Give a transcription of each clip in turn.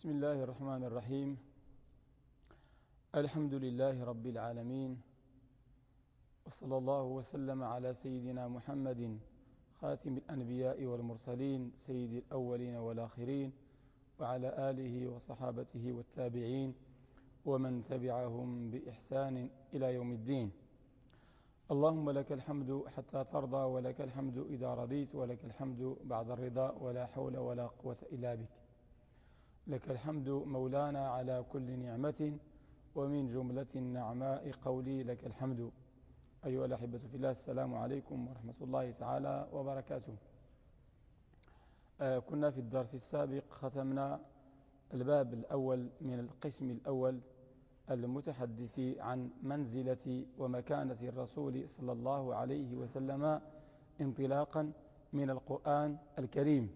بسم الله الرحمن الرحيم الحمد لله رب العالمين وصلى الله وسلم على سيدنا محمد خاتم الأنبياء والمرسلين سيد الأولين والآخرين وعلى آله وصحابته والتابعين ومن تبعهم بإحسان إلى يوم الدين اللهم لك الحمد حتى ترضى ولك الحمد إذا رضيت ولك الحمد بعد الرضا ولا حول ولا قوة إلا بك لك الحمد مولانا على كل نعمة ومن جملة النعماء قولي لك الحمد. أيها الأحبة في الله السلام عليكم ورحمة الله تعالى وبركاته. آه كنا في الدرس السابق ختمنا الباب الأول من القسم الأول المتحدث عن منزلة ومكانة الرسول صلى الله عليه وسلم انطلاقا من القرآن الكريم.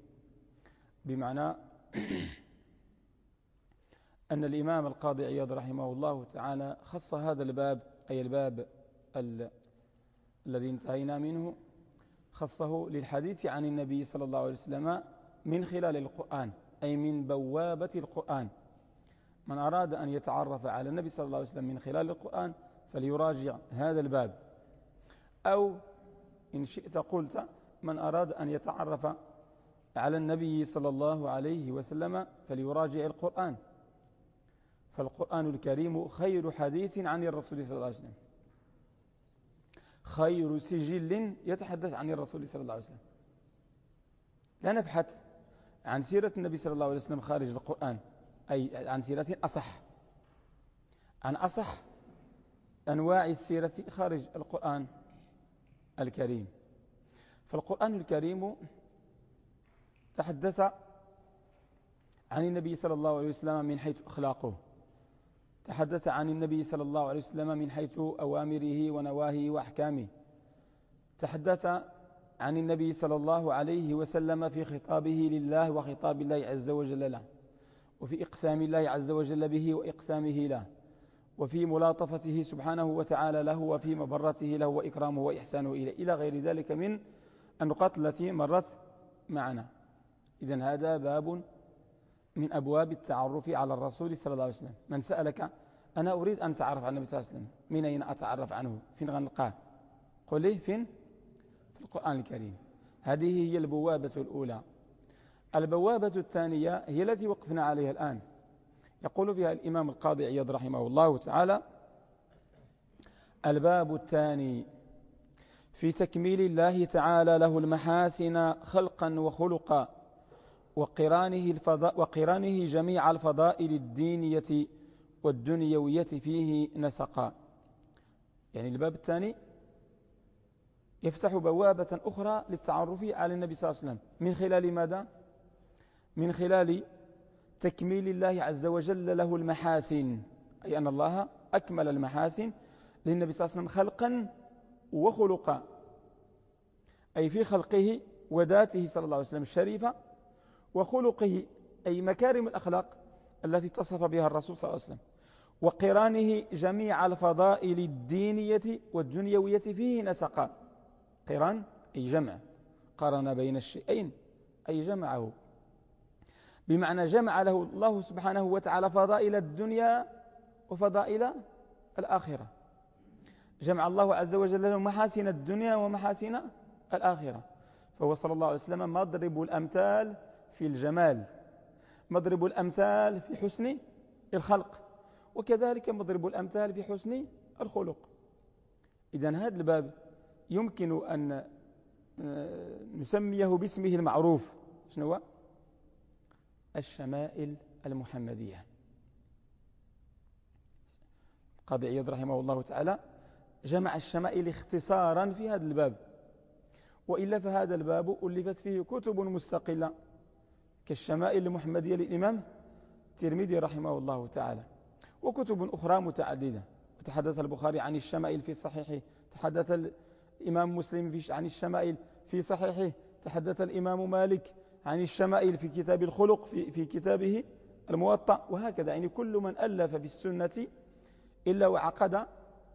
بمعنى أن الإمام القاضي عياض رحمه الله تعالى خص هذا الباب أي الباب الذي انتهينا منه خصه للحديث عن النبي صلى الله عليه وسلم من خلال القرآن أي من بوابة القرآن. من أراد أن يتعرف على النبي صلى الله عليه وسلم من خلال القرآن فليراجع هذا الباب. أو إن شئت قلت من أراد أن يتعرف على النبي صلى الله عليه وسلم فليراجع القرآن. فالقرآن الكريم خير حديث عن الرسول صلى الله عليه وسلم. خير سجل يتحدث عن الرسول صلى الله عليه وسلم. لا نبحث عن سيرة النبي صلى الله عليه وسلم خارج القرآن أي عن سيرة أصح. عن أصح أنواع السيرة خارج القرآن الكريم. فالقرآن الكريم تحدث عن النبي صلى الله عليه وسلم من حيث أخلاقه. تحدث عن النبي صلى الله عليه وسلم من حيث أوامره ونواهيه وأحكامه. تحدث عن النبي صلى الله عليه وسلم في خطابه لله وخطاب الله عز وجل له وفي إقسام الله عز وجل به وإقسامه له وفي ملاطفته سبحانه وتعالى له وفي مبرته له وإكرامه وإحسانه إليه. إلى غير ذلك من النقاط التي مرت معنا. إذن هذا باب من أبواب التعرف على الرسول صلى الله عليه وسلم. من سألك أنا أريد أن أتعرف على النبي صلى الله عليه وسلم. من أين أتعرف عنه؟ فين غنلقاه؟ قل لي فين؟ في القرآن الكريم. هذه هي البوابة الأولى. البوابة الثانية هي التي وقفنا عليها الآن. يقول فيها الإمام القاضي عياض رحمه الله تعالى الباب الثاني في تكميل الله تعالى له المحاسن خلقا وخلقا. وقرانه, الفضاء وقرانه جميع الفضائل الدينية والدنيوية فيه نسقا. يعني الباب الثاني يفتح بوابة أخرى للتعرف على النبي صلى الله عليه وسلم. من خلال ماذا؟ من خلال تكميل الله عز وجل له المحاسن. أي أن الله أكمل المحاسن للنبي صلى الله عليه وسلم خلقا وخلقا. أي في خلقه وذاته صلى الله عليه وسلم الشريفة وخلقه أي مكارم الأخلاق التي اتصف بها الرسول صلى الله عليه وسلم وقرانه جميع الفضائل الدينية والدنيوية فيه نسقا. قران أي جمع قرن بين الشيئين أي جمعه. بمعنى جمع له الله سبحانه وتعالى فضائل الدنيا وفضائل الآخرة. جمع الله عز وجل له محاسن الدنيا ومحاسن الآخرة. فهو صلى الله عليه وسلم مضرب الأمثال في الجمال. مضرب الأمثال في حسن الخلق وكذلك مضرب الأمثال في حسن الخلق. إذا هذا الباب يمكن أن آه، نسميه باسمه المعروف. شنو الشمائل المحمدية. قاضي عياض رحمه الله تعالى جمع الشمائل اختصارا في هذا الباب وإلا فهذا الباب ألفت فيه كتب مستقلة. كالشمائل المحمدية للإمام الترمذي رحمه الله تعالى. وكتب أخرى متعددة. تحدث البخاري عن الشمائل في صحيحه. تحدث الإمام مسلم عن الشمائل في صحيحه. تحدث الإمام مالك عن الشمائل في كتاب الخلق في, في كتابه الموطأ. وهكذا. يعني كل من ألف في السنة إلا وعقد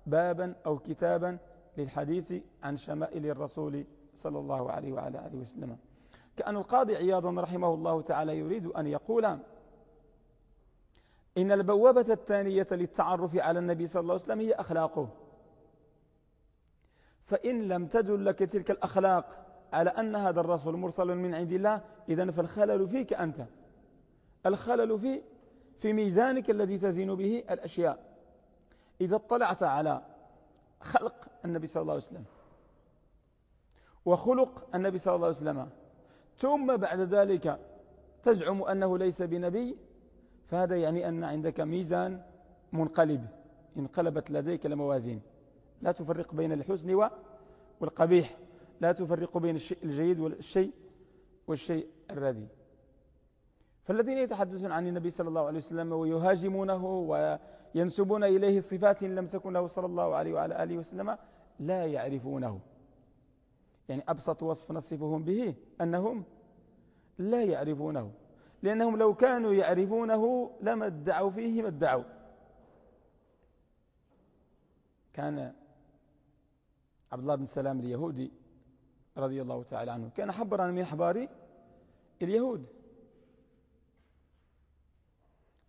بابا أو كتابا للحديث عن شمائل الرسول صلى الله عليه وعلى آله وسلم. كأن القاضي عياض رحمه الله تعالى يريد أن يقول إن البوابة الثانية للتعرف على النبي صلى الله عليه وسلم هي أخلاقه. فإن لم تدل لك تلك الأخلاق على أن هذا الرسول مرسل من عند الله إذا فالخلل فيك أنت. الخلل في في ميزانك الذي تزين به الأشياء. إذا اطلعت على خلق النبي صلى الله عليه وسلم وخلق النبي صلى الله عليه وسلم ثم بعد ذلك تزعم أنه ليس بنبي فهذا يعني أن عندك ميزان منقلب. انقلبت لديك الموازين. لا تفرق بين الحسن والقبيح. لا تفرق بين الشيء الجيد والشيء والشيء الردي فالذين يتحدثون عن النبي صلى الله عليه وسلم ويهاجمونه وينسبون إليه صفات لم تكن له صلى الله عليه وعلى آله وسلم لا يعرفونه. يعني أبسط وصف نصفهم به أنهم لا يعرفونه لأنهم لو كانوا يعرفونه لما ادعوا فيه ما ادعوا. كان عبد الله بن سلام اليهودي رضي الله تعالى عنه كان حبرا من حبار اليهود.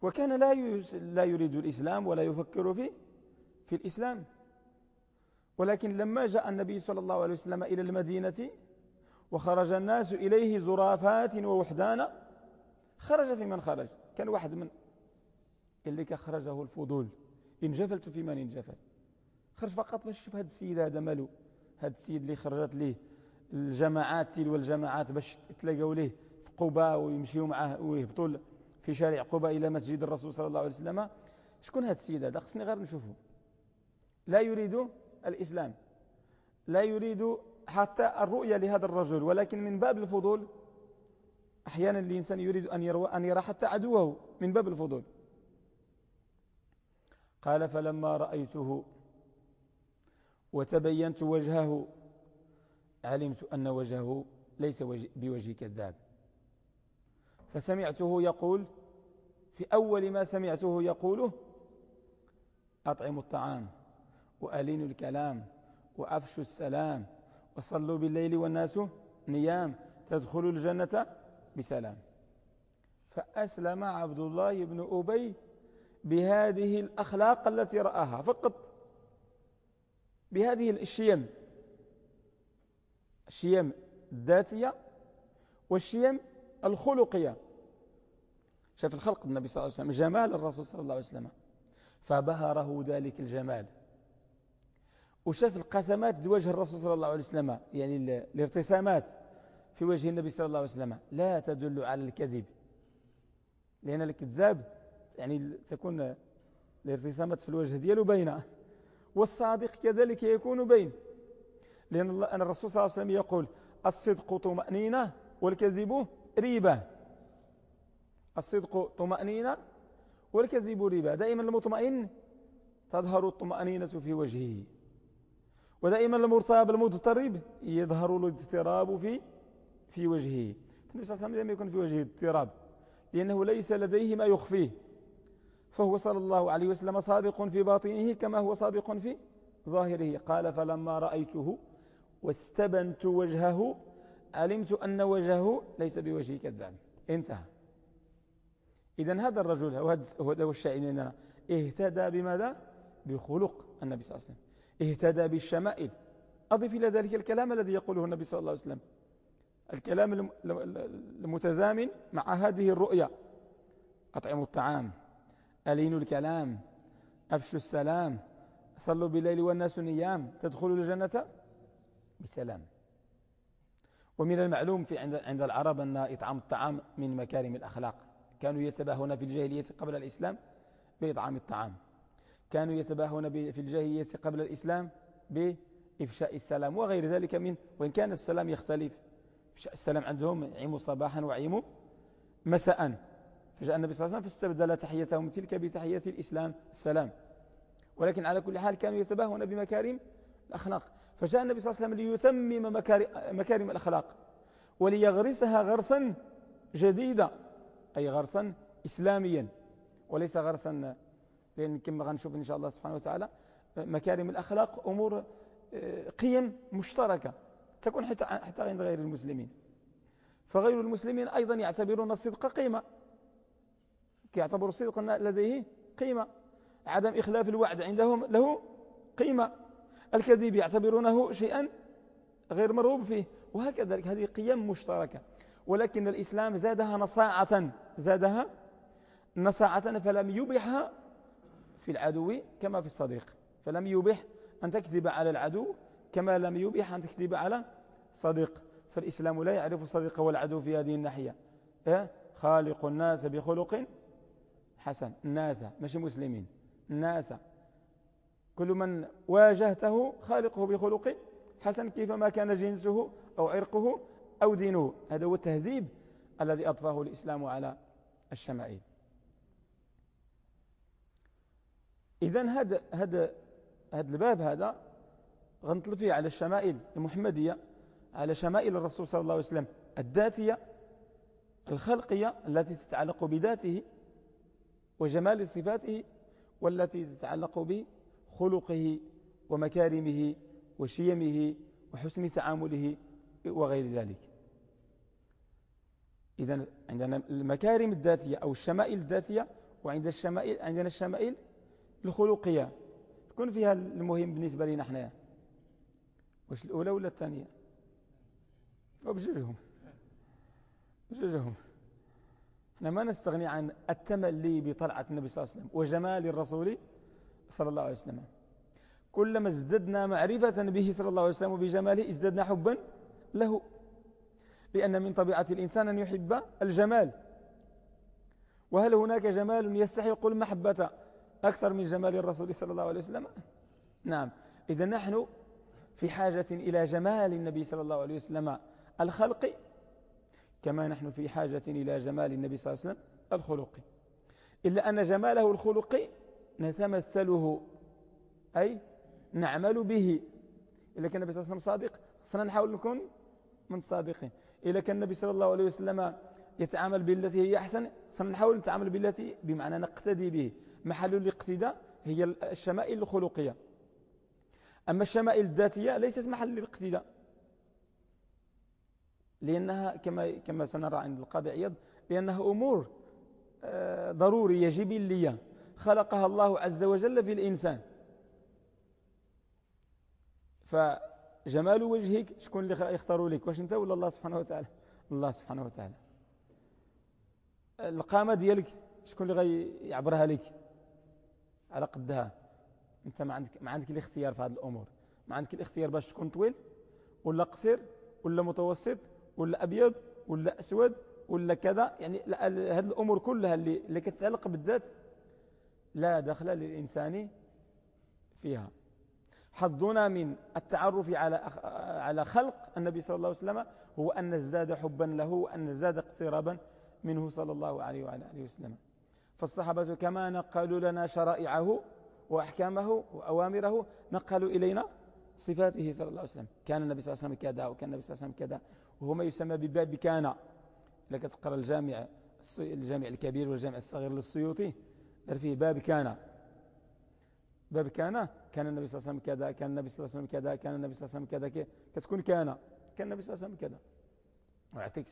وكان لا لا يريد الإسلام ولا يفكر في في الإسلام. ولكن لما جاء النبي صلى الله عليه وسلم إلى المدينة وخرج الناس إليه زرافات ووحدانا خرج في من خرج؟ كان واحد من. اللي كخرجه الفضول. انجفلت في من انجفل خرج فقط باش يشوف هذا السيد هذا مالو. هذا السيد اللي خرجت ليه. الجماعات تلو الجماعات باش يتلاقوا ليه في قباء ويمشيوا معه ويهبطوا في شارع قباء إلى مسجد الرسول صلى الله عليه وسلم. شكون هذا السيد هذا؟ خصني غير نشوفه لا يريد الإسلام. لا يريد حتى الرؤية لهذا الرجل ولكن من باب الفضول أحيانا الإنسان يريد أن يرى, أن يرى حتى عدوه من باب الفضول. قال فلما رأيته وتبينت وجهه علمت أن وجهه ليس بوجه كذاب. فسمعته يقول في أول ما سمعته يقوله أطعموا الطعام. وألينوا الكلام وأفشوا السلام وصلوا بالليل والناس نيام تدخلوا الجنة بسلام. فأسلم عبد الله بن أبي بهذه الأخلاق التي رآها. فقط بهذه الشيم الشيم الذاتية والشيم الخلقية. شاف الخلق النبي صلى الله عليه وسلم جمال الرسول صلى الله عليه وسلم فبهره ذلك الجمال. وشاف القسمات وجه الرسول صلى الله عليه وسلم يعني الارتسامات في وجه النبي صلى الله عليه وسلم. لا تدل على الكذب. لأن الكذاب يعني تكون الارتسامات في الوجه دياله بينه والصادق كذلك يكون بين. لأن الله أن الرسول صلى الله عليه وسلم يقول الصدق طمأنينة والكذب ريبة. الصدق طمأنينة والكذب ريبة. دائما المطمئن تظهر الطمأنينة في وجهه. ودائما المرتاب المضطرب يظهر الاضطراب في في وجهه. النبي صلى الله عليه وسلم لم يكن في وجهه اضطراب لأنه ليس لديه ما يخفيه. فهو صلى الله عليه وسلم صادق في باطنه كما هو صادق في ظاهره. قال فلما رأيته واستبنت وجهه علمت أن وجهه ليس بوجه كذاب انتهى. إذا هذا الرجل هذا هو الشاعر لنا اهتدى بماذا؟ بخلق النبي صلى الله عليه وسلم. اهتدى بالشمائل. أضف إلى ذلك الكلام الذي يقوله النبي صلى الله عليه وسلم. الكلام المتزامن مع هذه الرؤيا. أطعموا الطعام. ألينوا الكلام. أفشوا السلام. صلوا بالليل والناس نيام. تدخلوا الجنة؟ بسلام. ومن المعلوم في عند عند العرب أن إطعام الطعام من مكارم الأخلاق. كانوا يتباهون في الجاهلية قبل الإسلام بإطعام الطعام. كانوا يتباهون في الجاهلية قبل الإسلام بإفشاء السلام وغير ذلك من وإن كان السلام يختلف. السلام عندهم عيموا صباحا وعيموا مساء. فجاء النبي صلى الله عليه وسلم فاستبدل تحيتهم تلك بتحية الإسلام السلام. ولكن على كل حال كانوا يتباهون بمكارم الأخلاق. فجاء النبي صلى الله عليه وسلم ليتمم مكارم الأخلاق وليغرسها غرسا جديدا أي غرسا إسلاميا وليس غرسا لأن كما غنشوف إن شاء الله سبحانه وتعالى مكارم الأخلاق أمور آه، قيم مشتركة تكون حتى, حتى عند غير المسلمين. فغير المسلمين أيضا يعتبرون الصدق قيمة. يعتبر الصدق لديه قيمة. عدم إخلاف الوعد عندهم له قيمة. الكذب يعتبرونه شيئا غير مرغوب فيه. وهكذا هذه قيم مشتركة. ولكن الإسلام زادها نصاعة زادها نصاعة فلم يبحها في العدو كما في الصديق. فلم يبح أن تكذب على العدو كما لم يبح أن تكذب على صديق. فالإسلام لا يعرف الصديق والعدو في هذه الناحية. إيه؟ خالق الناس بخلق حسن. الناس مش مسلمين. الناس كل من واجهته خالقه بخلق حسن. كيفما كان جنسه أو عرقه أو دينه. هذا هو التهذيب الذي أضفاه الإسلام على الشمائل. إذا هذا هذا هذا الباب هذا غنطل فيه على الشمائل المحمدية على شمائل الرسول صلى الله عليه وسلم الذاتية الخلقية التي تتعلق بذاته وجمال صفاته والتي تتعلق بخلقه ومكارمه وشيمه وحسن تعامله وغير ذلك. إذا عندنا المكارم الذاتية أو الشمائل الذاتية وعند الشمائل عندنا الشمائل الخلقية. تكون فيها المهم بالنسبة لنا إحنا واش الأولى ولا الثانية؟ وبجوجهم. بجوجهم. إحنا ما نستغني عن التملي بطلعة النبي صلى الله عليه وسلم وجمال الرسول صلى الله عليه وسلم. كلما ازددنا معرفة به صلى الله عليه وسلم وبجماله ازددنا حبا له. لأن من طبيعة الإنسان أن يحب الجمال. وهل هناك جمال يستحق المحبة؟ أكثر من جمال الرسول صلى الله عليه وسلم؟ نعم. إذا نحن في حاجة إلى جمال النبي صلى الله عليه وسلم الخلقي كما نحن في حاجة إلى جمال النبي صلى الله عليه وسلم الخلقي إلا أن جماله الخلقي نتمثله أي نعمل به. إذا كان النبي صلى الله عليه وسلم صادق خصنا نحاول نكون من الصادقين إذا كان النبي صلى الله عليه وسلم يتعامل بالتي هي أحسن سنحاول نتعامل بالتي بمعنى نقتدي به. محل الاقتداء هي الشمائل الخلقية. أما الشمائل الذاتية ليست محل الاقتداء. لأنها كما كما سنرى عند القاضي عياض لأنها أمور آه، ضرورية جبلية خلقها الله عز وجل في الإنسان. فجمال وجهك شكون اللي يختاروا لك؟ واش أنت ولا الله سبحانه وتعالى؟ الله سبحانه وتعالى. القامة ديالك شكون اللي غيعبرها لك؟ على قدها. انت ما عندك ما عندك الاختيار في هذه الأمور. ما عندك الاختيار باش تكون طويل ولا قصير ولا متوسط ولا أبيض ولا أسود ولا كذا. يعني هذه الأمور كلها اللي اللي كتتعلق بالذات لا دخل للإنسان فيها. حظنا من التعرف على على خلق النبي صلى الله عليه وسلم هو أن نزداد حبا له وأن نزداد اقترابا منه صلى الله عليه وعلى آله وسلم. فالصحابة كما نقلوا لنا شرائعه وأحكامه وأوامره نقلوا إلينا صفاته صلى الله عليه وسلم. كان النبي صلى الله عليه وسلم كذا وكان النبي صلى الله عليه وسلم كذا. وهو ما يسمى بباب كان. لك تقرأ الجامع الجامع الكبير والجامع الصغير للسيوطي فيه باب كان. باب كان كان النبي صلى الله عليه وسلم كذا كان النبي صلى الله عليه وسلم كذا كان النبي صلى الله عليه وسلم كذا كتكون كان. كان النبي صلى الله عليه وسلم كذا. ويعطيك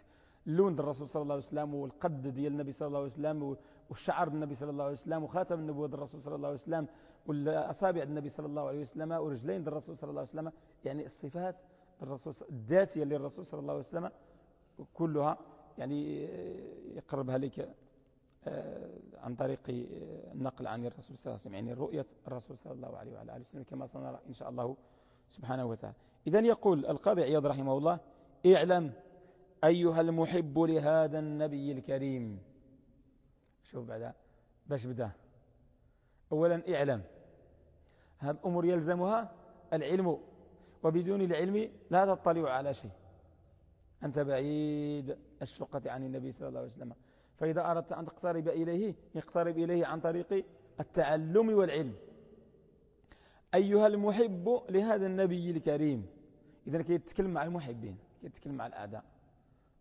اللون الرسول صلى الله عليه وسلم والقد ديال النبي صلى الله عليه وسلم والشعر النبي صلى الله عليه وسلم وخاتم النبوة الرسول صلى الله عليه وسلم والأصابع النبي صلى الله عليه وسلم ورجلين الرسول صلى الله عليه وسلم. يعني الصفات الرسول الذاتية للرسول صلى الله عليه وسلم كلها يعني يقربها لك آه، عن طريق النقل عن الرسول صلى الله عليه وسلم يعني رؤية الرسول صلى الله عليه وعلى آله وسلم كما سنرى إن شاء الله سبحانه وتعالى. إذن يقول القاضي عياض رحمه الله اعلم أيها المحب لهذا النبي الكريم شوف بعد باش بدا. أولا اعلم. هذه الأمور يلزمها العلم وبدون العلم لا تطلع على شيء. أنت بعيد الشقة عن النبي صلى الله عليه وسلم. فإذا أردت أن تقترب إليه اقترب إليه عن طريق التعلم والعلم. أيها المحب لهذا النبي الكريم. إذا كيتكلم مع المحبين كيتكلم مع الأعداء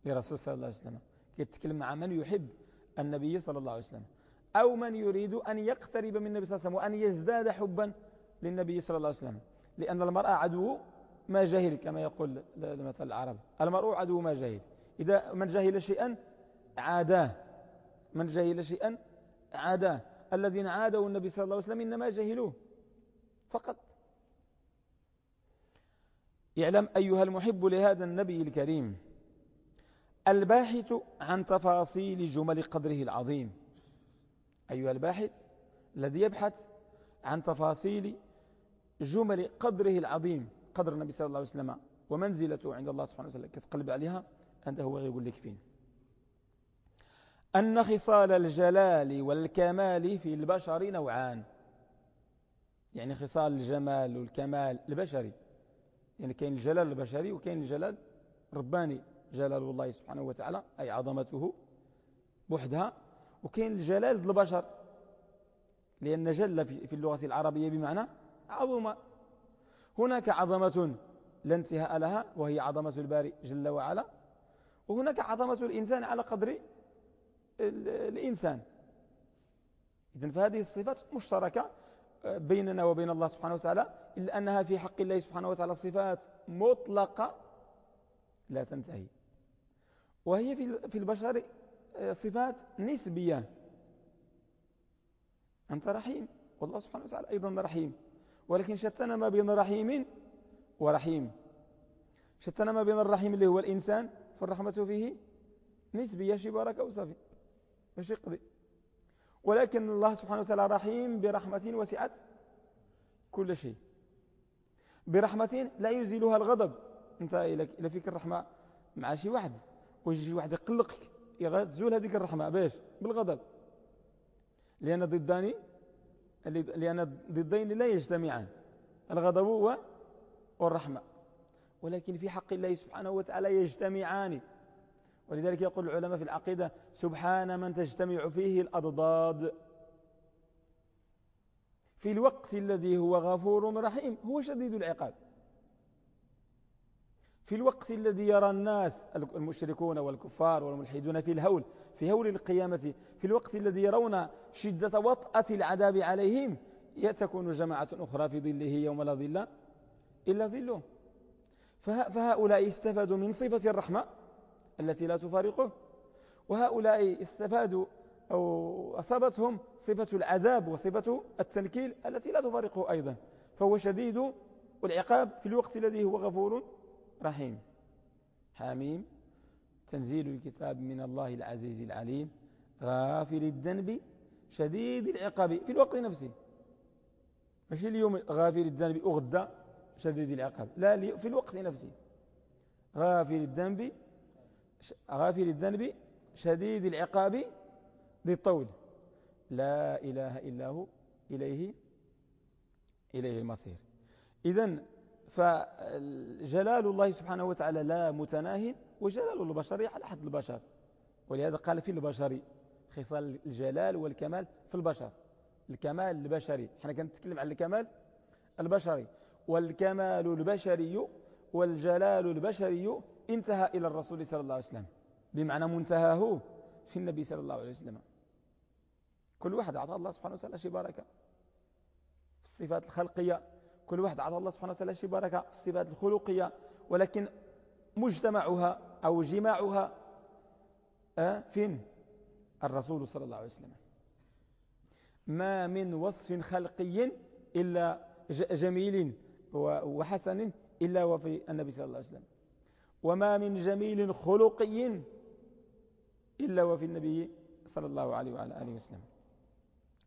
لرسول صلى الله عليه وسلم. كيتكلم مع من يحب النبي صلى الله عليه وسلم. أو من يريد أن يقترب من النبي صلى الله عليه وسلم وأن يزداد حبا للنبي صلى الله عليه وسلم. لأن المرأة عدو ما جهل كما يقول المثل العرب. المرء عدو ما جهل. إذا من جهل شيئا عاداه. من جهل شيئا عاداه. الذين عادوا النبي صلى الله عليه وسلم إنما جهلوه فقط. يعلم أيها المحب لهذا النبي الكريم الباحث عن تفاصيل جمل قدره العظيم. أيها الباحث الذي يبحث عن تفاصيل جمل قدره العظيم قدر النبي صلى الله عليه وسلم ومنزلته عند الله سبحانه وتعالى كتقلب عليها أنت هو يقول لك فين. أن خصال الجلال والكمال في البشر نوعان. يعني خصال الجمال والكمال البشري. يعني كاين الجلال البشري وكاين الجلال الرباني. جلال الله سبحانه وتعالى أي عظمته بوحدها وكاين الجلال البشر لأن جل في اللغة العربية بمعنى عظمة هناك عظمة لا انتهاء لها وهي عظمة الباري جل وعلا. وهناك عظمة الإنسان على قدر الإنسان. إذن فهذه الصفات مشتركة آه، بيننا وبين الله سبحانه وتعالى إلا أنها في حق الله سبحانه وتعالى صفات مطلقة لا تنتهي. وهي في البشر آه، صفات نسبية. أنت رحيم والله سبحانه وتعالى أيضا رحيم. ولكن شتنا ما بين رحيم ورحيم. شتنا ما بين الرحيم اللي هو الإنسان فالرحمة فيه نسبية شي بركة وصافي باش يقضي ولكن الله سبحانه وتعالى رحيم برحمة وسعت كل شيء. برحمة لا يزيلها الغضب. أنت إلى فيك الرحمة مع شي واحد. ويجي واحد يقلقك تزول هذيك الرحمة باش بالغضب. لأن ضدان لأن ضدين لا يجتمعان. الغضب والرحمة. ولكن في حق الله سبحانه وتعالى يجتمعان. ولذلك يقول العلماء في العقيدة سبحان من تجتمع فيه الأضداد. في الوقت الذي هو غفور رحيم هو شديد العقاب. في الوقت الذي يرى الناس المشركون والكفار والملحدون في الهول في هول القيامة في الوقت الذي يرون شدة وطأة العذاب عليهم يتكون جماعة أخرى في ظله يوم لا ظل إلا ظله. فهؤلاء استفادوا من صفة الرحمة التي لا تفارقه وهؤلاء استفادوا أو أصابتهم صفة العذاب وصفة التنكيل التي لا تفارقه أيضا. فهو شديد العقاب في الوقت الذي هو غفور رحيم. حميم. تنزيل الكتاب من الله العزيز العليم. غافل الذنب شديد العقاب. في الوقت نفسه. ماشي اليوم غافل الذنب أغدى شديد العقاب. لا في الوقت نفسه. غافل الذنب غافل الذنب شديد العقاب ذي الطول. لا إله إلا هو إليه إليه المصير. إذن فجلال الله سبحانه وتعالى لا متناه وجلال البشر على حد البشر. ولهذا قال في البشر خصال الجلال والكمال في البشر. الكمال البشري. إحنا كنتكلم عن الكمال البشري. والكمال البشري والجلال البشري انتهى إلى الرسول صلى الله عليه وسلم. بمعنى منتهاه في النبي صلى الله عليه وسلم. كل واحد أعطى الله سبحانه وتعالى شي بركة في الصفات الخلقية. كل واحد أعطى الله سبحانه وتعالى شي بركة في الصفات الخلقية ولكن مجتمعها أو جماعها أه فين؟ الرسول صلى الله عليه وسلم. ما من وصف خلقي إلا جميل وحسن إلا وفي النبي صلى الله عليه وسلم. وما من جميل خلقي إلا وفي النبي صلى الله عليه وعلى آله وسلم.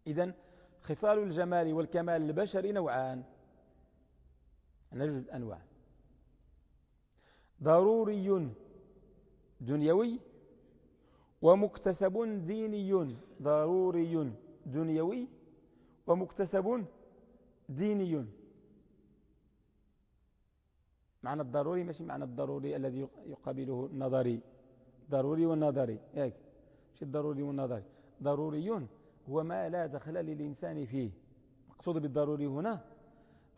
إذن خصال الجمال والكمال البشري نوعان. نجد أنواع ضروري دنيوي ومكتسب ديني ضروري دنيوي ومكتسب ديني. معنى الضروري ماشي معنى الضروري الذي يقابله النظري. ضروري والنظري. ياك ماشي الضروري والنظري. ضروري هو ما لا دخل للإنسان فيه. مقصود بالضروري هنا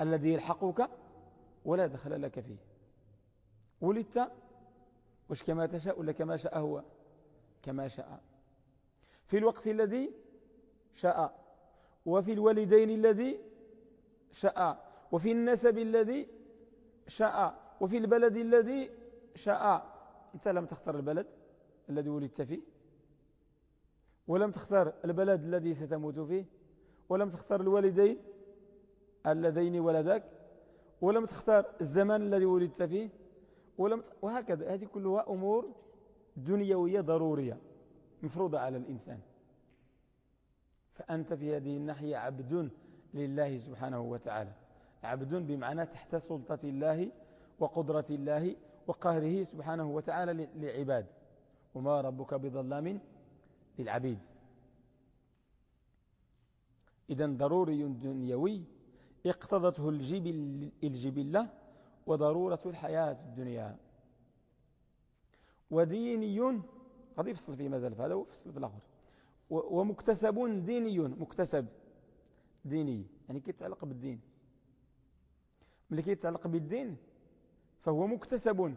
الذي يلحقك ولا دخل لك فيه. ولدت وش كما تشاء ولا كما شاء هو؟ كما شاء. في الوقت الذي شاء وفي الوالدين الذي شاء وفي النسب الذي شاء وفي البلد الذي شاء. أنت لم تختار البلد الذي ولدت فيه؟ ولم تختار البلد الذي ستموت فيه؟ ولم تختار الوالدين اللذين ولدك؟ ولم تختار الزمان الذي ولدت فيه ولم وهكذا. هذه كلها أمور دنيوية ضرورية مفروضة على الإنسان. فأنت في هذه الناحية عبد لله سبحانه وتعالى. عبد بمعنى تحت سلطة الله وقدرة الله وقهره سبحانه وتعالى لعباد وما ربك بظلام للعبيد. إذا ضروري دنيوي اقتضته الجبل الجبلة وضرورة الحياة الدنيا. وديني غادي يفصل فيه مازال في هذا ويفصل في الآخر. ومكتسب ديني مكتسب ديني يعني كيتعلق بالدين. ملي كيتعلق بالدين فهو مكتسب.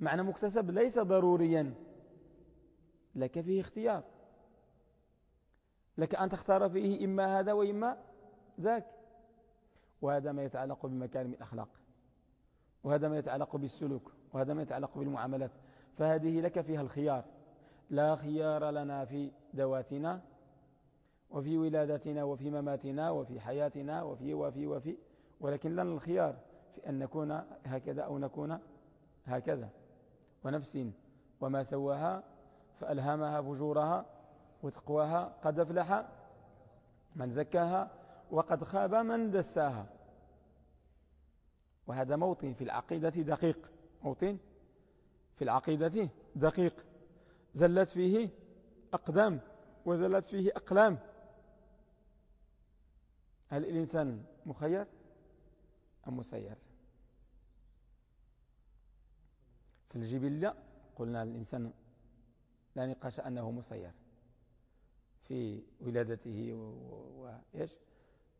معنى مكتسب ليس ضروريا. لك فيه اختيار. لك أن تختار فيه إما هذا وإما ذاك. وهذا ما يتعلق بمكارم الأخلاق وهذا ما يتعلق بالسلوك وهذا ما يتعلق بالمعاملات. فهذه لك فيها الخيار. لا خيار لنا في ذواتنا وفي ولادتنا وفي مماتنا وفي حياتنا وفي وفي وفي. ولكن لنا الخيار في أن نكون هكذا أو نكون هكذا. ونفس وما سواها فألهمها فجورها وتقواها قد أفلح من زكاها وقد خاب من دساها. وهذا موطن في العقيدة دقيق. موطن في العقيدة دقيق. زلت فيه أقدام وزلت فيه أقلام. هل الإنسان مخير أم مسير؟ في الجبلة قلنا الإنسان لا نقاش أنه مسير. في ولادته وإيش؟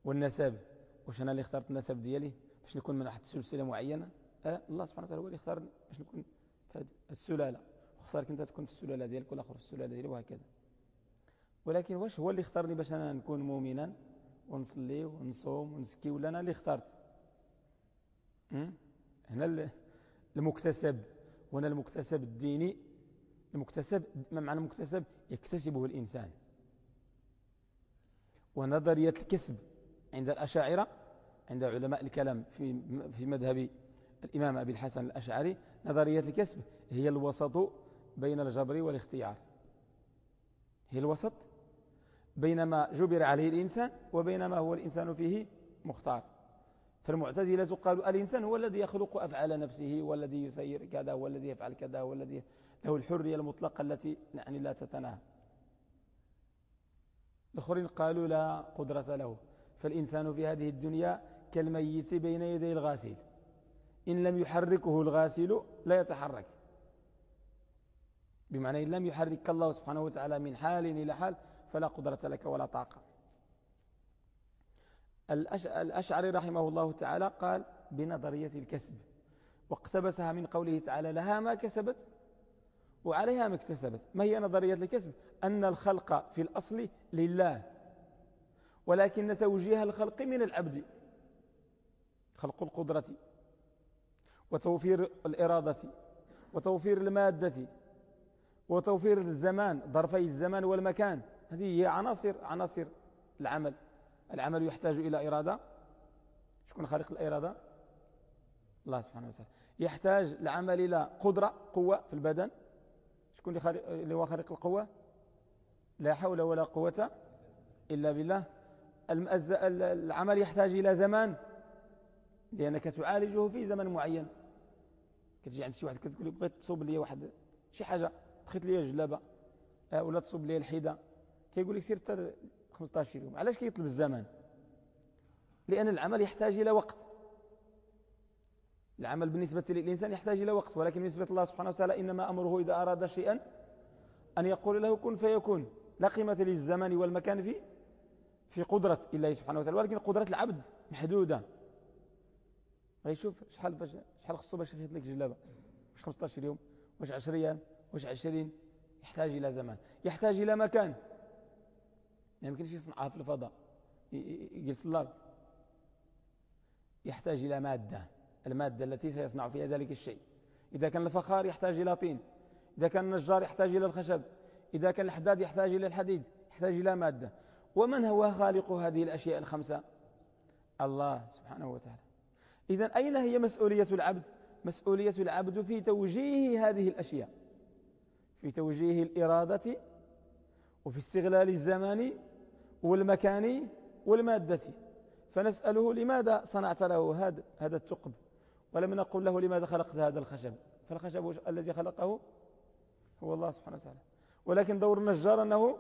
والنسب. واش أنا اللي اخترت النسب ديالي باش نكون من واحد السلسلة معينة؟ أه الله سبحانه وتعالى هو اللي اختار باش نكون في هذه السلالة. وخسارك أنت تكون في السلالة ديالك والآخر في السلالة ديالي وهكذا. ولكن واش هو اللي اختارني باش أنا نكون مؤمنا؟ ونصلي ونصوم ونسكي ولا أنا اللي اخترت؟ هنا المكتسب. وهنا المكتسب الديني. المكتسب ما معنى المكتسب؟ يكتسبه الإنسان. ونظرية الكسب. عند الأشاعرة عند علماء الكلام في في مذهب الإمام أبي الحسن الأشعري نظرية الكسب. هي الوسط بين الجبر والاختيار. هي الوسط بين ما جبر عليه الإنسان وبين ما هو الإنسان فيه مختار. فالمعتزلة قالوا الإنسان هو الذي يخلق أفعال نفسه والذي يسير كذا والذي يفعل كذا والذي له الحرية المطلقة التي يعني لا تتناهى. الآخرين قالوا لا قدرة له. فالإنسان في هذه الدنيا كالميت بين يدي الغاسل. إن لم يحركه الغاسل لا يتحرك. بمعنى إن لم يحرك الله سبحانه وتعالى من حال إلى حال فلا قدرة لك ولا طاقة. الأشعري رحمه الله تعالى قال بنظرية الكسب. واقتبسها من قوله تعالى لها ما كسبت وعليها ما اكتسبت. ما هي نظرية الكسب؟ أن الخلق في الأصل لله. ولكن توجيه الخلق من العبد خلق القدرة وتوفير الإرادة وتوفير المادة وتوفير الزمان ظرفي الزمان والمكان. هذه هي عناصر عناصر العمل. العمل يحتاج إلى إرادة. شكون خالق الإرادة؟ الله سبحانه وتعالى. يحتاج العمل إلى قدرة قوة في البدن. شكون اللي هو خالق القوة؟ لا حول ولا قوة إلا بالله. العمل يحتاج إلى زمان لأنك تعالجه في زمن معين. كتجي عند شي واحد كتقول بغيت تصوب لي واحد شي حاجة دخلت لي الجلابة آه، ولا تصوب لي الحيدة. كيقول لك سير حتى 15 يوم. علاش كيطلب الزمان؟ لأن العمل يحتاج إلى وقت. العمل بالنسبة للإنسان يحتاج إلى وقت ولكن بالنسبة الله سبحانه وتعالى إنما أمره إذا أراد شيئا أن يقول له كن فيكون. لا قيمة للزمان والمكان في في قدرة الله سبحانه وتعالى ولكن قدرة العبد محدودة. غيشوف شحال فاش شحال خصو باش يخيط لك جلابة؟ واش 15 يوم واش 10 أيام؟ واش 20 يحتاج إلى زمان. يحتاج إلى مكان. ما يمكنش يصنعها في الفضاء. يجلس الأرض. يحتاج إلى مادة. المادة التي سيصنع فيها ذلك الشيء. إذا كان الفخار يحتاج إلى طين. إذا كان النجار يحتاج إلى الخشب. إذا كان الحداد يحتاج إلى الحديد. يحتاج إلى مادة. ومن هو خالق هذه الأشياء الخمسة؟ الله سبحانه وتعالى. إذا أين هي مسؤولية العبد؟ مسؤولية العبد في توجيه هذه الأشياء في توجيه الإرادة وفي استغلال الزمان والمكان والمادة. فنسأله لماذا صنعت له هذا هذا الثقب؟ ولم نقل له لماذا خلقت هذا الخشب؟ فالخشب الذي خلقه هو الله سبحانه وتعالى. ولكن دور النجار أنه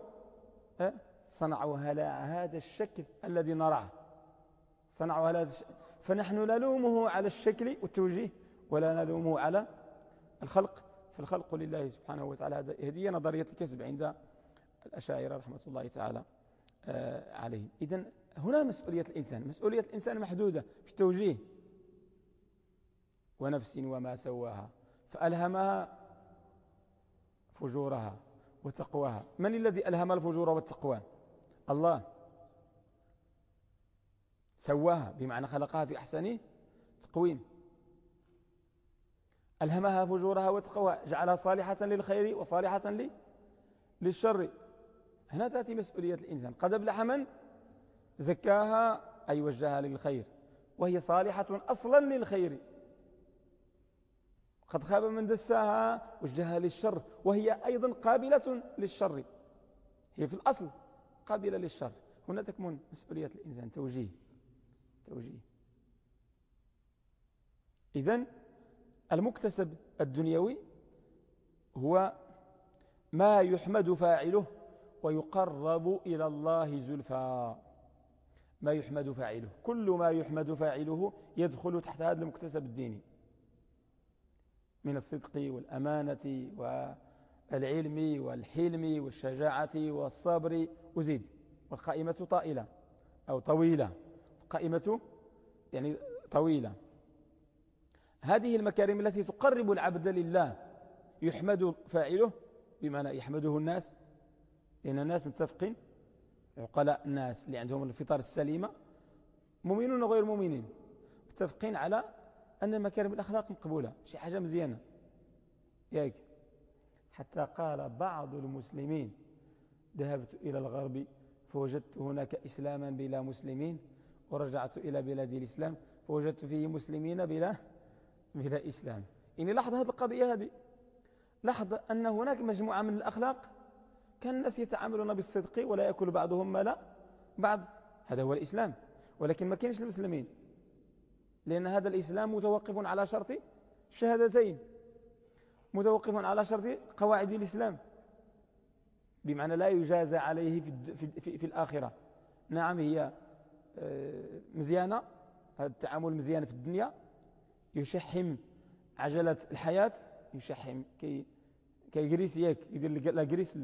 صنعوا هذا الشكل الذي نراه. صنعوا هذا الشكل فنحن نلومه على الشكل والتوجيه ولا نلومه على الخلق. فالخلق لله سبحانه وتعالى هذه نظرية الكسب عند الأشاعرة رحمة الله تعالى آه، عليهم. إذن هنا مسؤولية الإنسان. مسؤولية الإنسان محدودة في التوجيه ونفس وما سواها فألهمها فجورها وتقواها. من الذي ألهم الفجور والتقوى؟ الله. سواها بمعنى خلقها في أحسن تقويم. ألهمها فجورها وتقواها جعلها صالحة للخير وصالحة للشر. هنا تأتي مسؤولية الإنسان. قد أبلح من؟ زكاها أي وجهها للخير. وهي صالحة أصلا للخير. قد خاب من دساها وجهها للشر. وهي أيضا قابلة للشر. هي في الأصل. قابلة للشر. هنا تكمن مسؤولية الإنسان. توجيه. توجيه. إذن المكتسب الدنيوي هو ما يحمد فاعله ويقرب إلى الله زلفى. ما يحمد فاعله. كل ما يحمد فاعله يدخل تحت هذا المكتسب الديني. من الصدق والأمانة والعلم والحلم والشجاعة والصبر أزيد والقائمة طائلة أو طويلة. القائمة يعني طويلة. هذه المكارم التي تقرب العبد لله يحمد فاعله بمعنى يحمده الناس. لأن الناس متفقين عقلاء الناس اللي عندهم الفطر السليمة مؤمنون وغير مؤمنين متفقين على أن مكارم الأخلاق مقبولة شي حاجة مزيانة. ياك. حتى قال بعض المسلمين ذهبت إلى الغرب فوجدت هناك إسلاما بلا مسلمين ورجعت إلى بلاد الإسلام فوجدت فيه مسلمين بلا بلا إسلام. يعني لاحظ هذه القضية هذه. لاحظ أن هناك مجموعة من الأخلاق كان الناس يتعاملون بالصدق ولا يأكل بعضهم مال بعض. هذا هو الإسلام. ولكن ما كانش المسلمين. لأن هذا الإسلام متوقف على شرط الشهادتين متوقف على شرط قواعد الإسلام. بمعنى لا يجازى عليه في, في, في, الآخرة. نعم هي آه، مزيانة. هذا التعامل مزيان في الدنيا. يشحم عجلة الحياة. يشحم. كي كيجريس ياك يدير la graisse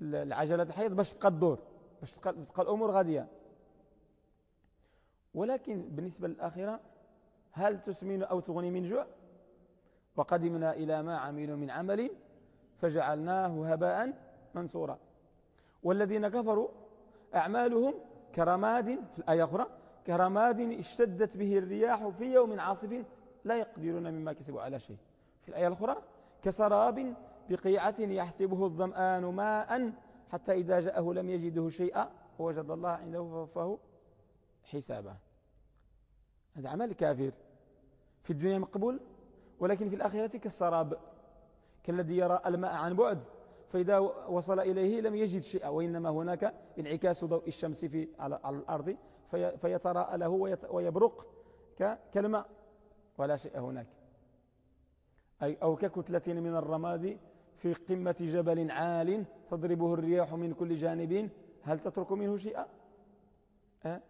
العجلة الحياة باش تبقى الدور باش تبقى الأمور غادية. ولكن بالنسبة للآخرة هل تسمن أو تغني من جوع؟ وقدمنا إلى ما عملوا من عمل فجعلناه هباء منثورا. والذين كفروا أعمالهم كرماد في الآية أخرى كرماد اشتدت به الرياح في يوم عاصف لا يقدرون مما كسبوا على شيء. في الآية الأخرى كسراب بقيعة يحسبه الظمآن ماء حتى إذا جاءه لم يجده شيئا ووجد الله عنده فوفاه حسابه. هذا عمل كافر. في الدنيا مقبول ولكن في الآخرة كالسراب كالذي يرى الماء عن بعد. فإذا وصل إليه لم يجد شيئا وإنما هناك انعكاس ضوء الشمس في على الأرض في فيتراءى له ويبرق كالماء ولا شيء هناك. أي أو ككتلة من الرماد في قمة جبل عال تضربه الرياح من كل جانب هل تترك منه شيئا؟ أه؟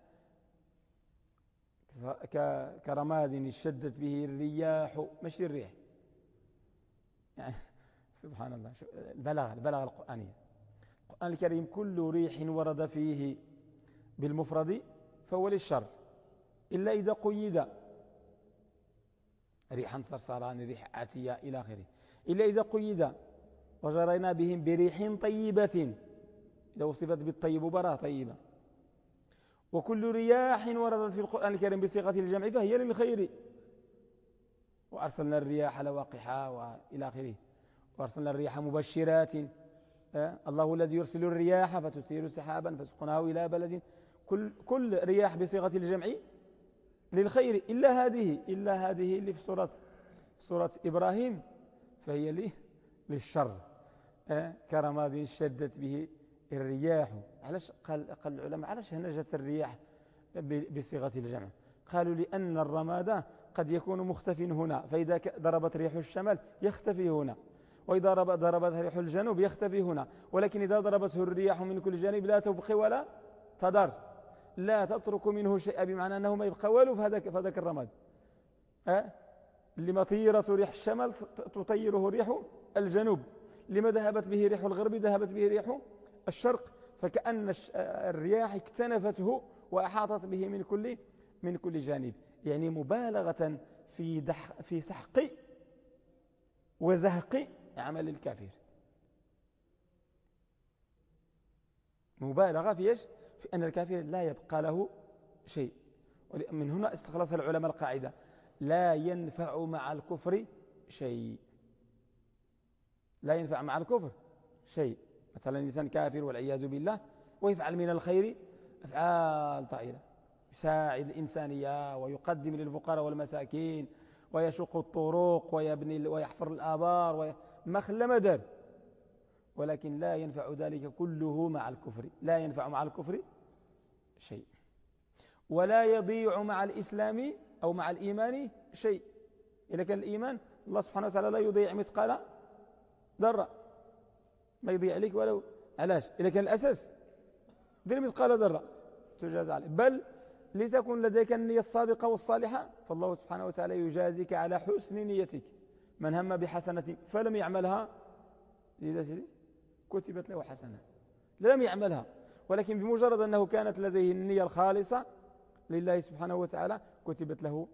كرماد اشتدت به الرياح مش الريح. يعني سبحان الله. البلاغة البلاغة القرآنية. القرآن الكريم كل ريح ورد فيه بالمفرد فهو للشر. إلا إذا قيد. ريحا صرصران ريح عاتية إلى آخره. إلا إذا قيد. وجرينا بهم بريح طيبة. إذا وصفت بالطيب براه طيبة. وكل رياح وردت في القرآن الكريم بصيغة الجمع فهي للخير. وأرسلنا الرياح لواقحا وإلى آخره. وأرسلنا الرياح مبشرات أه؟ الله الذي يرسل الرياح فتثير سحابا فسقناه إلى بلد كل, كل رياح بصيغة الجمع للخير إلا هذه إلا هذه اللي في سورة, سورة إبراهيم فهي لي للشر أه؟ كرماد اشتدت به الرياح علاش قال, قال العلماء علاش هنا جت الرياح بصيغة الجمع قالوا لأن الرماد قد يكون مختفي هنا فإذا ضربت ريح الشمال يختفي هنا وإذا ضربت ريح الجنوب يختفي هنا. ولكن إذا ضربته الرياح من كل جانب لا تبقي ولا تضر لا تترك منه شيء بمعنى أنه ما يبقى والو في هذاك الرماد. أه؟ لما طيرة ريح الشمال تطيره ريح الجنوب. لما ذهبت به ريح الغرب ذهبت به ريح الشرق. فكأن الرياح اكتنفته وأحاطت به من كل من كل جانب. يعني مبالغة في دح في سحق وزهق عمل الكافر. مبالغة في إيش؟ في أن الكافر لا يبقى له شيء. من هنا استخلص العلماء القاعدة. لا ينفع مع الكفر شيء. لا ينفع مع الكفر شيء. مثلا الإنسان كافر والعياذ بالله ويفعل من الخير أفعال طائلة. يساعد الإنسانية ويقدم للفقراء والمساكين ويشق الطرق ويبني ويحفر الآبار ما خلى مدر. ولكن لا ينفع ذلك كله مع الكفر. لا ينفع مع الكفر شيء. ولا يضيع مع الإسلام أو مع الإيمان شيء. إذا كان الإيمان الله سبحانه وتعالى لا يضيع مثقال ذرة. ما يضيع عليك ولو. علاش؟ إذا كان الأساس. دير مثقال ذرة. تجاز عليه بل لتكن لديك النية الصادقة والصالحة فالله سبحانه وتعالى يجازيك على حسن نيتك. من هم بحسنة فلم يعملها. كتبت له حسنة. لم يعملها. ولكن بمجرد أنه كانت لديه النية الخالصة لله سبحانه وتعالى كتبت له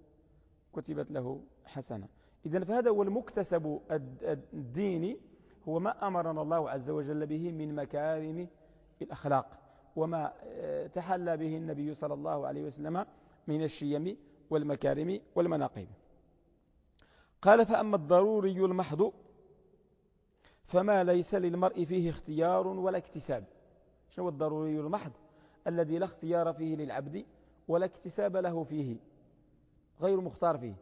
كتبت له حسنة. إذن فهذا هو المكتسب الديني هو ما أمرنا الله عز وجل به من مكارم الأخلاق وما آه، تحلى به النبي صلى الله عليه وسلم من الشيم والمكارم والمناقب. قال فأما الضروري المحض فما ليس للمرء فيه اختيار ولا اكتساب. شنو الضروري المحض؟ الذي لا اختيار فيه للعبد ولا اكتساب له فيه غير مختار فيه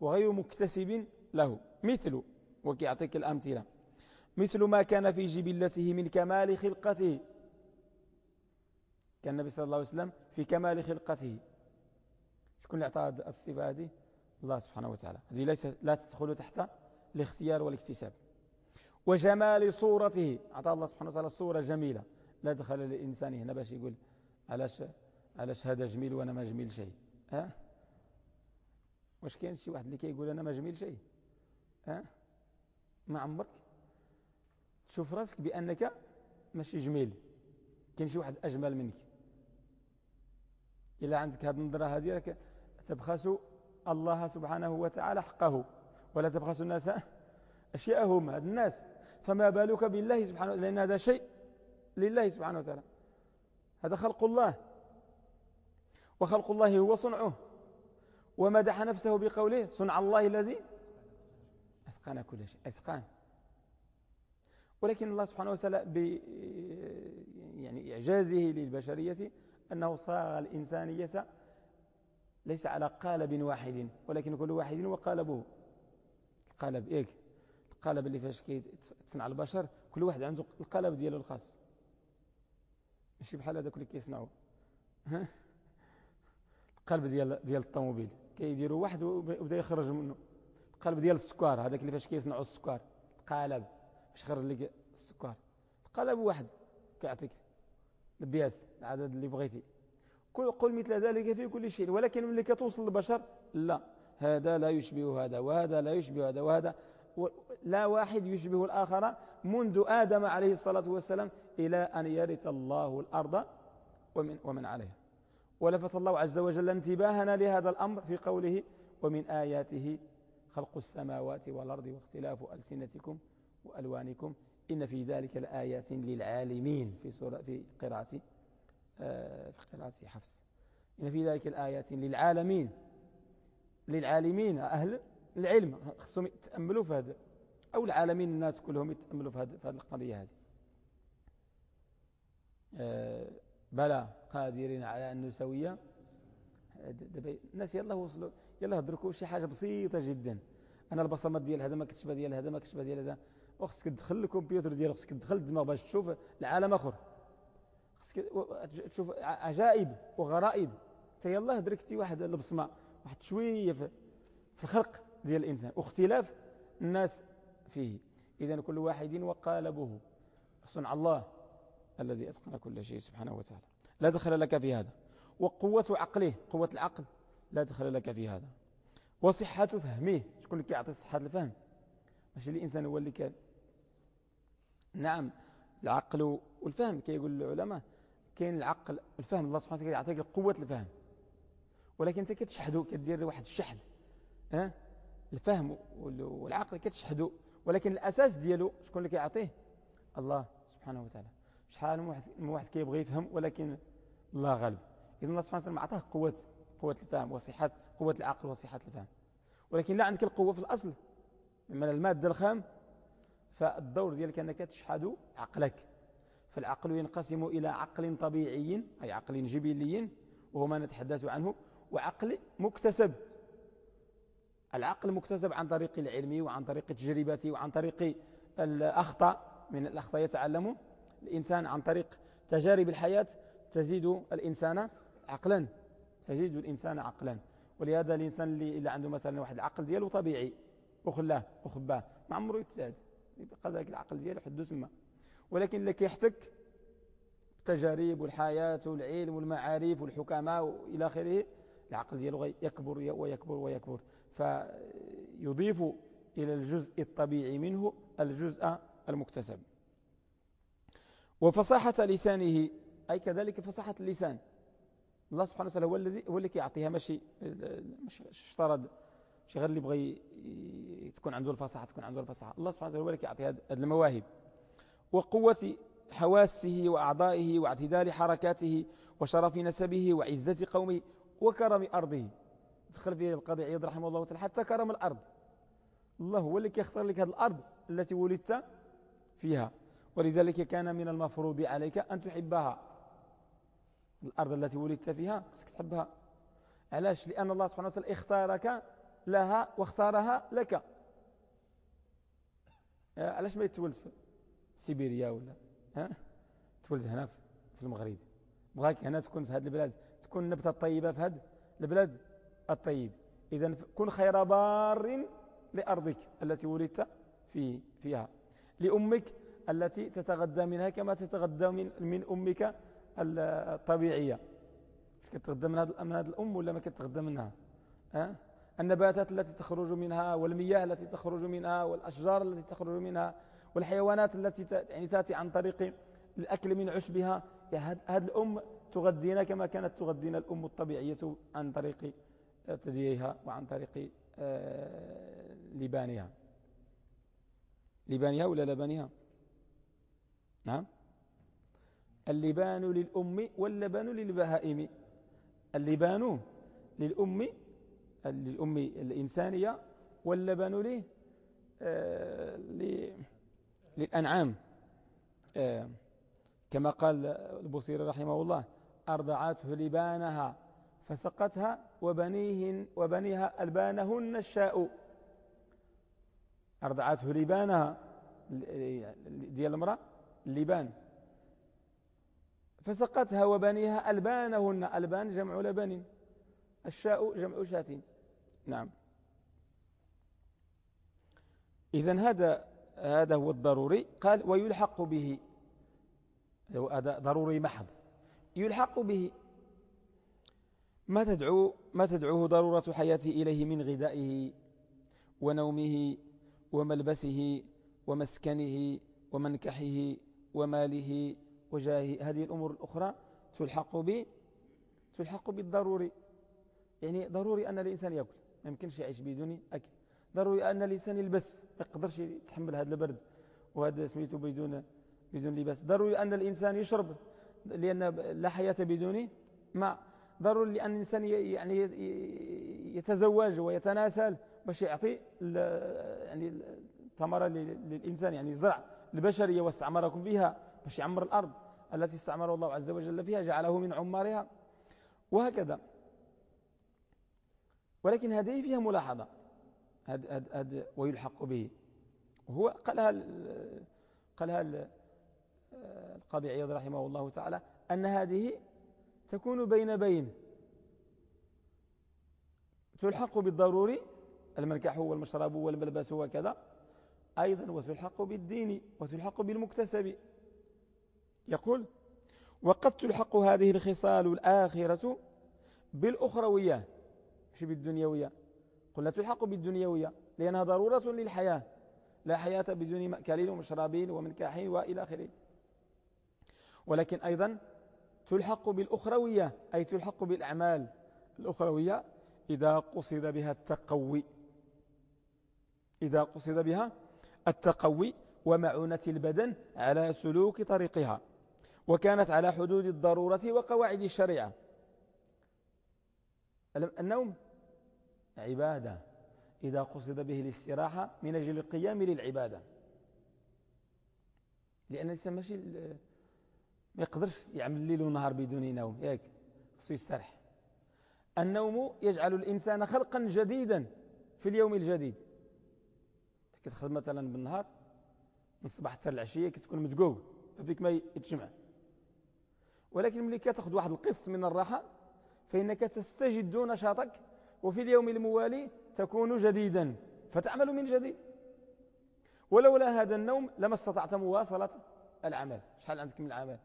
وغير مكتسب له. مثل وكيعطيك الأمثلة مثل ما كان في جبلته من كمال خلقته كان النبي صلى الله عليه وسلم في كمال خلقته. شكون اللي أعطى الصفة هذه؟ الله سبحانه وتعالى. هذه ليس لا تدخل تحت الاختيار والاكتساب. وجمال صورته. أعطى الله سبحانه وتعالى صورة جميلة. لا دخل للإنسان هنا باش يقول علاش علاش هذا جميل وأنا ما جميل شيء. ها؟ واش كاين شي واحد اللي كيقول أنا ما جميل شيء؟ ها؟ ما عمرك؟ تشوف راسك بأنك ماشي جميل. كاين شي واحد أجمل منك. إلا عندك هذه النظرة هذه راك تبخس الله سبحانه وتعالى حقه. ولا تبخس الناس أشياءهم هذا الناس. فما بالك بالله سبحانه لأن هذا شيء لله سبحانه وتعالى. هذا خلق الله. وخلق الله هو صنعه. ومدح نفسه بقوله صنع الله الذي أسقان كل شيء أسقان ولكن الله سبحانه وتعالى ب يعني إعجازه للبشرية أنه صاغ الإنسانية ليس على قالب واحد ولكن كل واحد وقالبه. القالب إيه القالب اللي فاش تصنع البشر كل واحد عنده القالب دياله الخاص. ماشي بحال هذاك اللي كيصنعوا. القلب ديال ديال الطوموبيل. كيديروا واحد وبدا يخرج منه. القلب ديال السكر هذاك اللي فاش كيصنعوا السكر القالب باش يخرج لك السكر القالب واحد كيعطيك البياس العدد اللي بغيتي. قل مثل ذلك في كل شيء ولكن ملي كتوصل للبشر؟ لا. هذا لا يشبه هذا وهذا لا يشبه هذا وهذا لا واحد يشبه الآخر منذ آدم عليه الصلاة والسلام إلى أن يرث الله الأرض ومن, ومن عليها. ولفت الله عز وجل انتباهنا لهذا الأمر في قوله ومن آياته خلق السماوات والأرض واختلاف ألسنتكم وألوانكم إن في ذلك الآيات للعالمين في سورة في قراءة في قراءة حفص إن في ذلك الآيات للعالمين للعالمين أهل العلم. خصهم يتأملوا في هذا أو العالمين الناس كلهم يتأملوا في هذه القضية هذه. آه، بلى قادرين على أن نسوي. الناس يلا وصلوا يلا هدركوا شي حاجة بسيطة جدا. أنا البصمات ديال هذا ما كتشبه ديال هذا ما كتشبه ديال هذا. وخصك تدخل الكمبيوتر ديالك خصك تدخل الدماغ باش تشوف العالم آخر. خصك تشوف عجائب وغرائب. حتى يلا دركتي واحد البصمه واحد شوية في الخلق ديال الإنسان واختلاف الناس فيه. اذا كل واحد وقالبه. صنع الله الذي أتقن كل شيء سبحانه وتعالى. لا دخل لك في هذا. وقوة عقله قوة العقل لا دخل لك في هذا. وصحة فهمه. شكون اللي كيعطي صحة الفهم؟ ماشي الإنسان هو اللي كان. نعم العقل والفهم كيقول العلماء كاين العقل الفهم الله سبحانه وتعالى يعطيك قوة الفهم ولكن أنت كتشحدو كدير واحد الشحد ها؟ الفهم والعقل كتشحدو ولكن الأساس ديالو شكون اللي كيعطيه؟ الله سبحانه وتعالى. شحال من واحد كيبغي يفهم ولكن الله غالب. اذا الله سبحانه وتعالى معطاه قوة قوة الفهم وصحه قوة العقل وصحه الفهم. ولكن لا عندك القوة في الأصل. من المادة الخام فالدور ديالك أنك تشحذ عقلك. فالعقل ينقسم إلى عقل طبيعي أي عقل جبلي وهو ما نتحدث عنه وعقل مكتسب. العقل مكتسب عن طريق العلم وعن طريق التجربة وعن طريق الأخطاء. من الأخطاء يتعلم الإنسان عن طريق تجارب الحياة تزيد الإنسان عقلا. تزيد الإنسان عقلا. ولهذا الإنسان اللي عنده مثلا واحد العقل دياله طبيعي وخلاه وخباه. ما عمره يتساعد. يبقى ذاك العقل ديالو حدو تما ولكن اللي كيحتك التجارب والحياة والعلم والمعارف والحكماء وإلى آخره العقل ديالو يكبر ويكبر ويكبر. فيضيف إلى الجزء الطبيعي منه الجزء المكتسب. وفصاحة لسانه أي كذلك فصاحة اللسان. الله سبحانه وتعالى هو الذي هو اللي كيعطيها ماشي مش اشترط. شي غير اللي بغى تكون عنده الفصاحة تكون عنده الفصاحة. الله سبحانه وتعالى هو اللي كيعطي هذه المواهب. وقوة حواسه وأعضائه واعتدال حركاته وشرف نسبه وعزة قومه وكرم أرضه. دخل فيه القاضي عياض رحمه الله تعالى. حتى كرم الأرض. الله هو اللي كيختار لك هذه الأرض التي ولدت فيها. ولذلك كان من المفروض عليك أن تحبها. الأرض التي ولدت فيها خصك تحبها. علاش؟ لأن الله سبحانه وتعالى اختارك لها واختارها لك. آه، علاش ما يتولد؟ سيبيريا ولا؟ ها؟ تولد هنا في المغرب. بغاك هنا تكون في هذه البلاد. تكون النبتة الطيبة في هذه البلاد الطيب. إذا كن خير بار لأرضك التي ولدت في فيها. لأمك التي تتغذى منها كما تتغذى من, من أمك الطبيعية. كتغذى من هذه الأم ولا ما كتغذى منها؟ أه؟ النباتات التي تخرج منها والمياه التي تخرج منها والأشجار التي تخرج منها والحيوانات التي يعني تأتي عن طريق الأكل من عشبها. هذه الأم تغذينا كما كانت تغذينا الأم الطبيعية عن طريق تديها وعن طريق آه، لبانها. لبانها ولا لبانها نعم. اللبان للأم واللبن للبهائم. اللبان للأم للأم الإنسانية واللبن له آه للأنعام. آه كما قال البصير رحمه الله أرضعته لبانها فسقتها وبنيه وبنيها ألبانهن الشاء. أرضعته لبانها ديال المرأة اللبان فسقتها وبنيها ألبانهن ألبان جمع لبن الشاء جمع شاة. نعم. إذا هذا هذا هو الضروري. قال ويلحق به. هذا ضروري محض. يلحق به. ما تدعو ما تدعوه ضرورة حياته إليه من غذائه ونومه وملبسه ومسكنه ومنكحه وماله وجاهه هذه الأمور الأخرى تلحق به تلحق بالضروري. يعني ضروري أن الإنسان يأكل. ما يمكنش يعيش بدون أكل. ضروري أن الإنسان يلبس. ما يقدرش يتحمل هذا البرد وهذا سميته بدون بدون لباس. ضروري أن الإنسان يشرب لأن لا حياة بدون ماء. ضروري لأن الإنسان يعني يتزوج ويتناسل باش يعطي يعني الثمرة للإنسان. يعني زرع البشرية واستعمركم فيها باش يعمر الأرض التي استعمر الله عز وجل فيها جعله من عمارها. وهكذا. ولكن هذه فيها ملاحظة. هد هد هد ويلحق به. وهو قالها قالها القاضي عياض رحمه الله تعالى أن هذه تكون بين بين. تلحق بالضروري المنكح والمشرب والملبس وكذا أيضا وتلحق بالدين وتلحق بالمكتسب. يقول وقد تلحق هذه الخصال الآخرة بالأخروية مش بالدنيوية. قلنا تلحق بالدنيوية لأنها ضرورة للحياة. لا حياة بدون مأكل ومشرب ومنكاح وإلى آخره. ولكن أيضا تلحق بالأخروية أي تلحق بالأعمال. الأخروية إذا قصد بها التقوي. إذا قصد بها التقوي ومعونة البدن على سلوك طريقها. وكانت على حدود الضرورة وقواعد الشريعة. النوم عبادة. إذا قصد به الاستراحة من أجل القيام للعبادة. لأن الإنسان ماشي ما يقدرش يعمل ليل ونهار بدون نوم. ياك خصو يسترح النوم يجعل الإنسان خلقا جديدا في اليوم الجديد. كتخدم مثلا بالنهار من الصباح حتى العشية كتكون متقوب فيك ما يتجمع. ولكن ملي كتاخذ واحد القسط من الراحة فإنك تستجد نشاطك وفي اليوم الموالي تكون جديدا فتعمل من جديد. ولولا هذا النوم لما استطعت مواصلة العمل. شحال عندك من العمل؟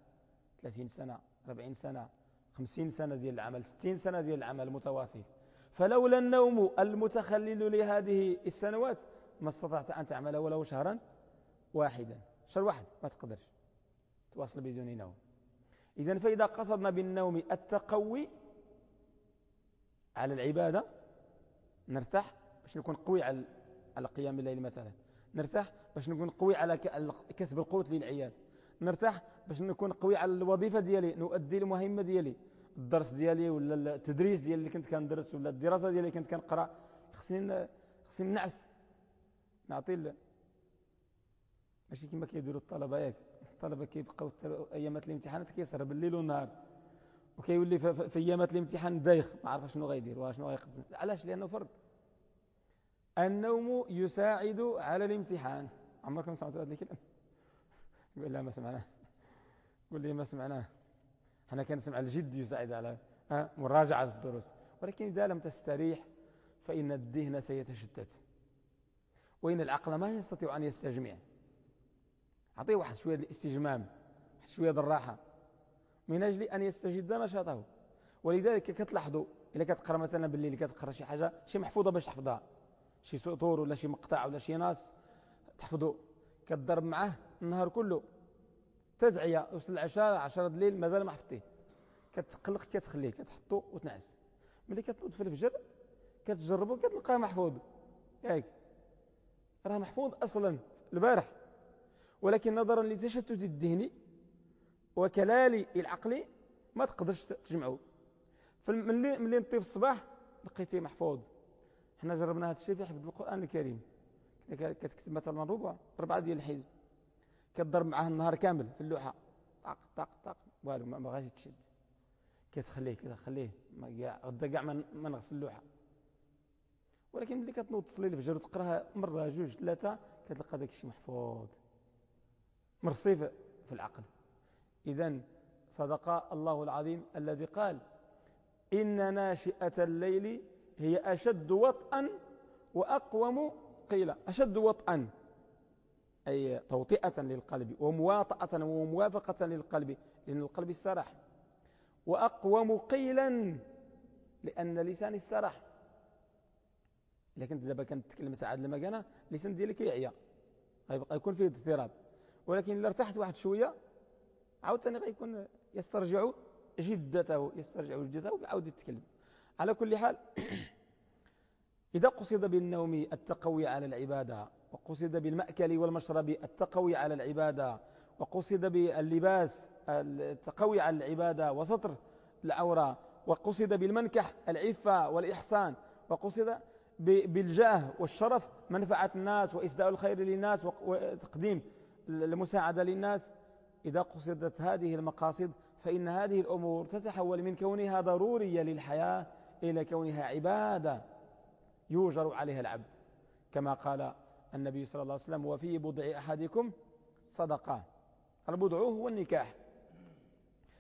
30 سنة 40 سنة 50 سنة ديال العمل 60 سنة ديال العمل متواصل. فلولا النوم المتخلل لهذه السنوات ما استطعت أن تعمل ولو شهرا واحدا. شهر واحد ما تقدرش تواصل بدون نوم. إذا فإذا قصدنا بالنوم التقوي على العبادة نرتاح باش نكون قوي على على قيام الليل مثلا. نرتاح باش نكون قوي على كسب القوت للعيال. نرتاح باش نكون قوي على الوظيفة ديالي نؤدي المهمة ديالي. الدرس ديالي ولا التدريس ديالي اللي كنت كندرس ولا الدراسة ديالي اللي كنت كنقرأ خصني خصني نعس. نعطي ماشي كما كيديروا الطلبة ياك. الطلبة كيبقاو أيامات الامتحانات كيسهر بالليل والنهار وكيولي في أيامات الامتحان دايخ ما عرف شنو غيدير وشنو غيقدم. علاش؟ لأنه فرض. النوم يساعد على الامتحان. عمركم سمعتوا هذا الكلام؟ يقول لا ما سمعناه. قول لي ما سمعناه. إحنا كنسمع الجد يساعد على مراجعة الدروس. ولكن إذا لم تستريح فإن الذهن سيتشتت. وإن العقل ما يستطيع أن يستجمع. أعطيه واحد شوية الاستجمام واحد شوية الراحة. من أجل أن يستجد نشاطه. ولذلك كتلاحظوا إذا كتقرأ مثلا بالليل كتقرأ شي حاجة شي محفوظة باش تحفظها. شي سطور ولا شي مقطع ولا شي ناس تحفظوا كتضرب معاه النهار كله. تزعية وصل العشاء عشرة الليل مازال ما حفظتيه. كتقلق كتخليه كتحطو وتنعس. ملي كتنوض في الفجر كتجربو كتلقاه محفوظ. ياك راه محفوظ أصلا البارح. ولكن نظرا لتشتت الذهني وكلال العقل ما تقدرش تجمعه فملي ملي نطيف الصباح لقيتيه محفوظ. حنا جربنا هذا الشيء في حفظ القرآن الكريم. كتكتب مثلا ربع ربعه ديال الحزب. كتضرب معاه النهار كامل في اللوحة. طق طق طق والو ما بغاش تشد كتخليه كتخليه. غدا كاع ما نغسل اللوحة. ولكن ملي كتنوض تصلي الفجر وتقرأها مرة جوج ثلاثة كتلقى داك الشيء محفوظ. مرصي في العقل. اذا صدق الله العظيم الذي قال إن ناشئة الليل هي أشد وطئا وأقوم قيل أشد وطئا أي توطئة للقلب ومواطأة وموافقة للقلب لأن القلب السرح. وأقوم قيلا لأن لسان السرح. إذا كنت دابا كنتكلم ساعات لما كان اللسان ديالك يعيا غيبقى يكون فيه اضطراب. ولكن إلا ارتحت واحد شوية عاوتاني غيكون يسترجع جدته يسترجع جدته ويعاود يتكلم على كل حال إذا قصد بالنوم التقوي على العبادة وقصد بالمأكل والمشرب التقوي على العبادة وقصد باللباس التقوي على العبادة وسطر العورة وقصد بالمنكح العفة والإحسان وقصد بالجاه والشرف منفعة الناس وإسداء الخير للناس وتقديم المساعدة للناس إذا قصدت هذه المقاصد فإن هذه الأمور تتحول من كونها ضرورية للحياة إلى كونها عبادة يوجر عليها العبد. كما قال النبي صلى الله عليه وسلم وفي بضع أحدكم صدقة. البضع هو النكاح.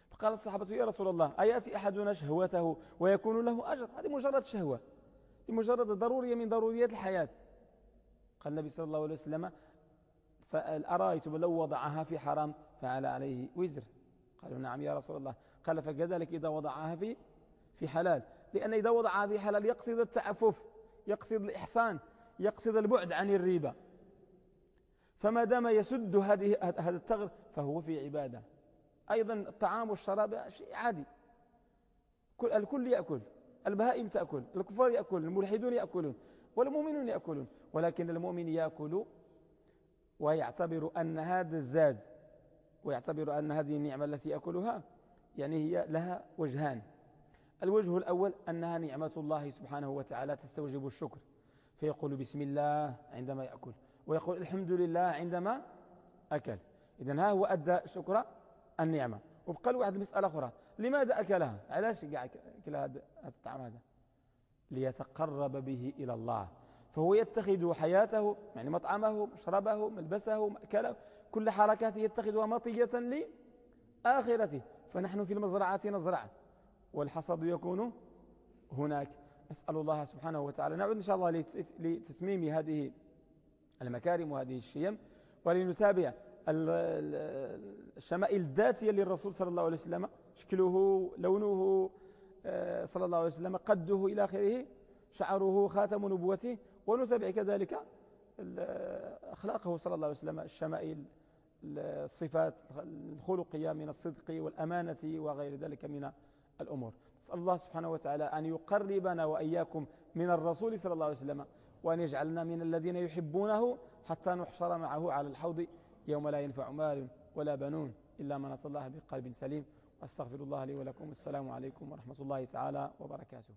فقال الصحابة يا رسول الله أيأتي أحدنا شهوته ويكون له أجر؟ هذه مجرد شهوة مجرد ضرورية من ضروريات الحياة. قال النبي صلى الله عليه وسلم فأرأيتم لو وضعها في حرام فعلى عليه وزر. قالوا نعم يا رسول الله. قال فكذلك إذا وضعها في في حلال. لأن إذا وضعها في حلال يقصد التعفف يقصد الإحسان يقصد البعد عن الريبة فما دام يسد هذه هذا الثغر فهو في عبادة. أيضا الطعام والشراب شيء عادي. الكل يأكل البهائم تأكل الكفار يأكل الملحدون يأكلون والمؤمنون يأكلون. ولكن المؤمن يأكل ويعتبر أن هذا الزاد ويعتبر أن هذه النعمة التي يأكلها يعني هي لها وجهان. الوجه الأول أنها نعمة الله سبحانه وتعالى تستوجب الشكر فيقول بسم الله عندما يأكل ويقول الحمد لله عندما أكل. إذا ها هو أدى شكر النعمة. وبقى له واحد مسألة أخرى لماذا أكلها؟ علاش قاعد أكل هذا الطعام هذا؟ ليتقرب به إلى الله. فهو يتخذ حياته يعني مطعمه مشربه ملبسه مأكله كل حركاته يتخذها مطية لآخرته فنحن في المزرعة نزرع. والحصد يكون هناك. أسأل الله سبحانه وتعالى. نعود إن شاء الله لتتميم هذه المكارم وهذه الشيم ولنتابع الشمائل الذاتية للرسول صلى الله عليه وسلم. شكله لونه آه، صلى الله عليه وسلم قده إلى آخره شعره خاتم نبوته ونتابع كذلك أخلاقه صلى الله عليه وسلم الشمائل الصفات الخلقية من الصدق والأمانة وغير ذلك من الأمور. نسأل الله سبحانه وتعالى أن يقربنا وإياكم من الرسول صلى الله عليه وسلم وأن يجعلنا من الذين يحبونه حتى نحشر معه على الحوض يوم لا ينفع مال ولا بنون إلا من أصل الله بقلب سليم. أستغفر الله لي ولكم. السلام عليكم ورحمة الله تعالى وبركاته.